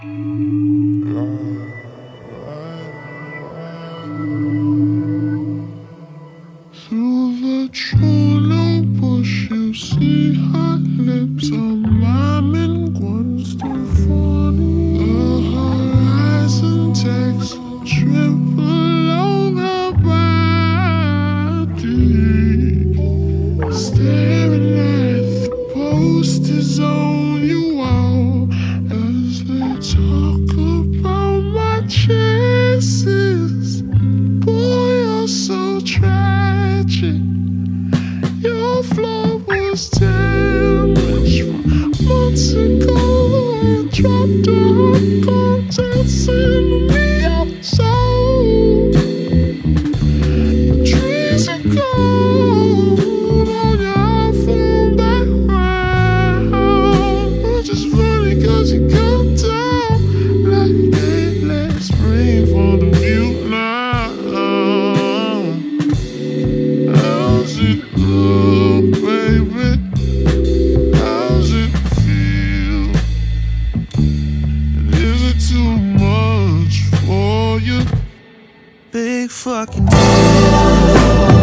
Through the trees. months ago. I dropped her, I big fucking deal.